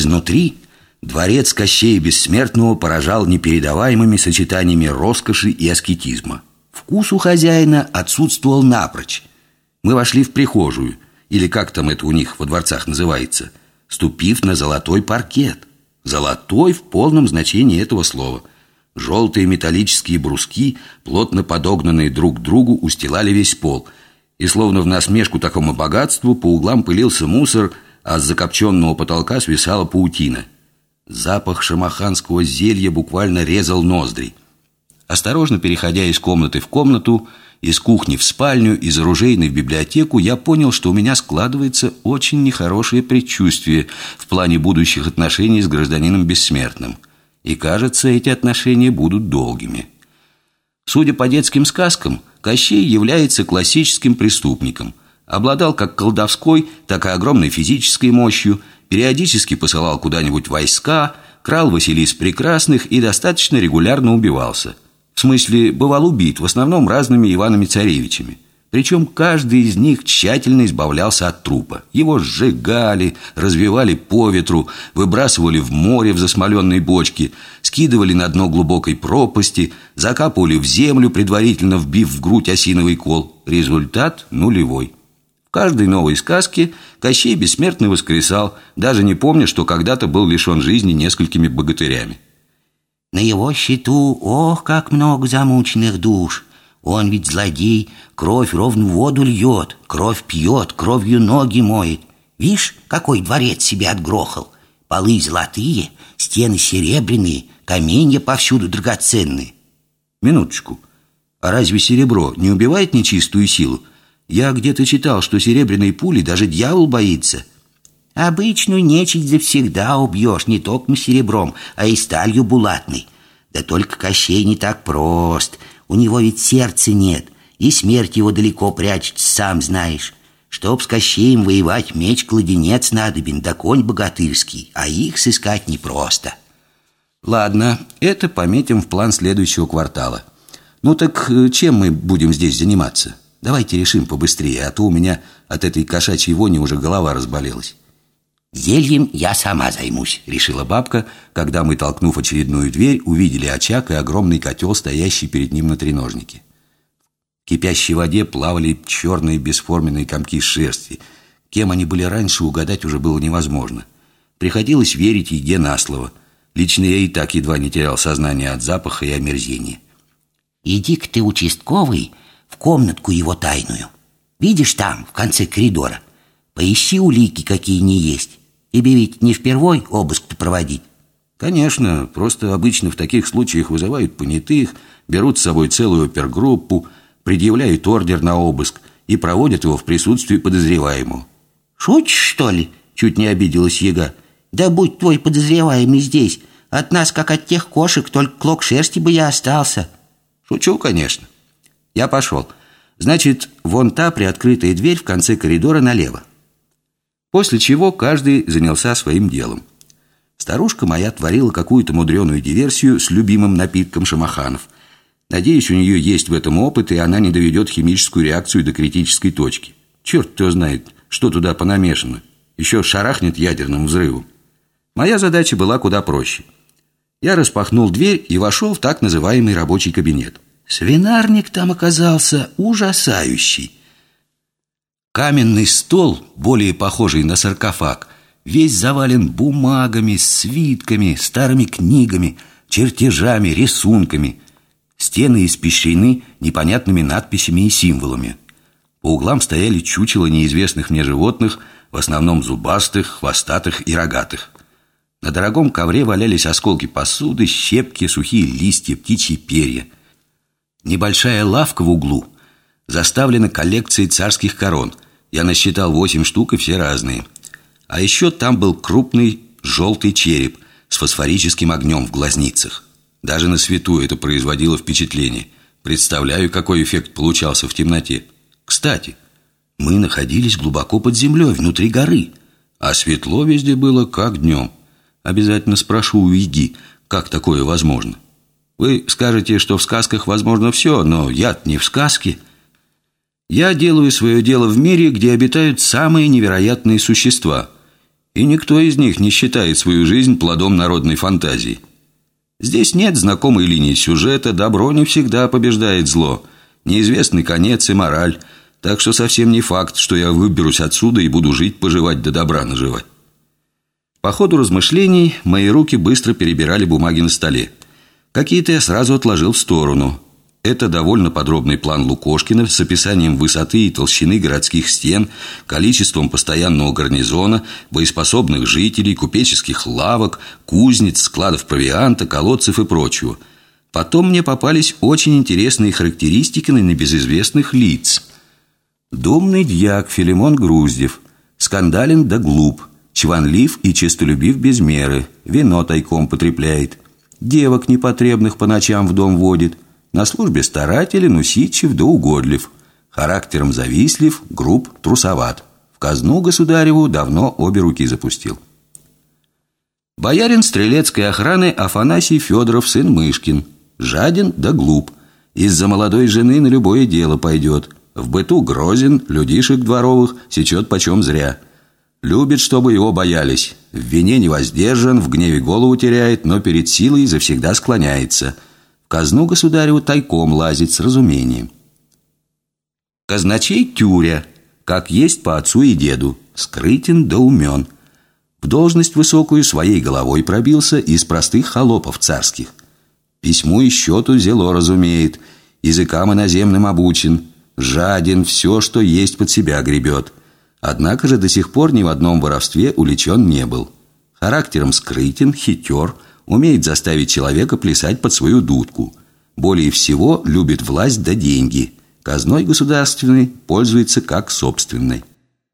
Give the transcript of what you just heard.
изнутри дворец Кощея Бессмертного поражал непередаваемыми сочетаниями роскоши и аскетизма. Вкус у хозяина отсутствовал напрочь. Мы вошли в прихожую, или как там это у них во дворцах называется, ступив на золотой паркет. Золотой в полном значении этого слова. Желтые металлические бруски, плотно подогнанные друг к другу, устилали весь пол. И словно в насмешку такому богатству по углам пылился мусор, а с закопченного потолка свисала паутина. Запах шамаханского зелья буквально резал ноздри. Осторожно переходя из комнаты в комнату, из кухни в спальню, из оружейной в библиотеку, я понял, что у меня складывается очень нехорошее предчувствие в плане будущих отношений с гражданином бессмертным. И кажется, эти отношения будут долгими. Судя по детским сказкам, Кощей является классическим преступником. Обладал как колдовской, так и огромной физической мощью, периодически посылал куда-нибудь войска, крал Василис Прекрасных и достаточно регулярно убивался – в смысле, бывал убит, в основном разными Иванами-царевичами. Причем каждый из них тщательно избавлялся от трупа. Его сжигали, развивали по ветру, выбрасывали в море в засмоленной бочке, скидывали на дно глубокой пропасти, закапывали в землю, предварительно вбив в грудь осиновый кол. Результат нулевой. В каждой новой сказке Кощей бессмертный воскресал, даже не помня, что когда-то был лишен жизни несколькими богатырями. На его счету, ох, как много замученных душ. Он ведь злодей, кровь ровно в воду льет, кровь пьет, кровью ноги моет. Вишь, какой дворец себе отгрохал. Полы золотые, стены серебряные, каменья повсюду драгоценные. Минуточку. А разве серебро не убивает нечистую силу? Я где-то читал, что серебряной пули даже дьявол боится. Обычную нечисть завсегда убьешь не только серебром, а и сталью булатной. Да только Кощей не так прост. У него ведь сердца нет, и смерть его далеко прячется, сам знаешь. Чтоб с Кощеем воевать, меч-кладенец надобен, да конь богатырский, а их сыскать непросто. Ладно, это пометим в план следующего квартала. Ну так э, чем мы будем здесь заниматься? Давайте решим побыстрее, а то у меня от этой кошачьей вони уже голова разболелась. «Зельем я сама займусь», — решила бабка, когда мы, толкнув очередную дверь, увидели очаг и огромный котел, стоящий перед ним на треножнике. В кипящей воде плавали черные бесформенные комки шерсти. Кем они были раньше, угадать уже было невозможно. Приходилось верить еде на слово. Лично я и так едва не терял сознание от запаха и омерзения. «Иди-ка ты, участковый, в комнатку его тайную. Видишь там, в конце коридора. Поищи улики, какие не есть. Тебе ведь не впервой обыск проводить? Конечно, просто обычно в таких случаях вызывают понятых, берут с собой целую опергруппу, предъявляют ордер на обыск и проводят его в присутствии подозреваемого. Шутишь, что ли? Чуть не обиделась Яга. Да будь твой подозреваемый здесь. От нас, как от тех кошек, только клок шерсти бы я остался. Шучу, конечно. Я пошел. Значит, вон та приоткрытая дверь в конце коридора налево. После чего каждый занялся своим делом. Старушка моя творила какую-то мудреную диверсию с любимым напитком шамаханов. Надеюсь, у нее есть в этом опыт, и она не доведет химическую реакцию до критической точки. Черт кто знает, что туда понамешано. Еще шарахнет ядерным взрывом. Моя задача была куда проще. Я распахнул дверь и вошел в так называемый рабочий кабинет. Свинарник там оказался ужасающий. Каменный стол, более похожий на саркофаг, весь завален бумагами, свитками, старыми книгами, чертежами, рисунками. Стены испещрены непонятными надписями и символами. По углам стояли чучела неизвестных мне животных, в основном зубастых, хвостатых и рогатых. На дорогом ковре валялись осколки посуды, щепки, сухие листья, птичьи перья. Небольшая лавка в углу – заставлена коллекцией царских корон. Я насчитал восемь штук и все разные. А еще там был крупный желтый череп с фосфорическим огнем в глазницах. Даже на свету это производило впечатление. Представляю, какой эффект получался в темноте. Кстати, мы находились глубоко под землей, внутри горы. А светло везде было, как днем. Обязательно спрошу у Иги, как такое возможно. Вы скажете, что в сказках возможно все, но я не в сказке – я делаю свое дело в мире, где обитают самые невероятные существа. И никто из них не считает свою жизнь плодом народной фантазии. Здесь нет знакомой линии сюжета, добро не всегда побеждает зло, неизвестный конец и мораль, так что совсем не факт, что я выберусь отсюда и буду жить, поживать до добра наживать. По ходу размышлений мои руки быстро перебирали бумаги на столе. Какие-то я сразу отложил в сторону. Это довольно подробный план Лукошкина с описанием высоты и толщины городских стен, количеством постоянного гарнизона, боеспособных жителей, купеческих лавок, кузнец, складов провианта, колодцев и прочего. Потом мне попались очень интересные характеристики на небезызвестных лиц. Думный дьяк Филимон Груздев, скандален да глуп – Чванлив и честолюбив без меры, вино тайком потребляет, девок непотребных по ночам в дом водит, на службе старателен, усидчив да угодлив, характером завистлив, груб, трусоват. В казну государеву давно обе руки запустил. Боярин стрелецкой охраны Афанасий Федоров, сын Мышкин. Жаден да глуп. Из-за молодой жены на любое дело пойдет. В быту грозен, людишек дворовых сечет почем зря – Любит, чтобы его боялись. В вине не воздержан, в гневе голову теряет, но перед силой завсегда склоняется. В казну государеву тайком лазит с разумением. Казначей Тюря, как есть по отцу и деду, скрытен да умен. В должность высокую своей головой пробился из простых холопов царских. Письму и счету зело разумеет, языкам иноземным обучен, жаден, все, что есть под себя гребет – Однако же до сих пор ни в одном воровстве уличен не был. Характером скрытен, хитер, умеет заставить человека плясать под свою дудку. Более всего любит власть да деньги. Казной государственной пользуется как собственной.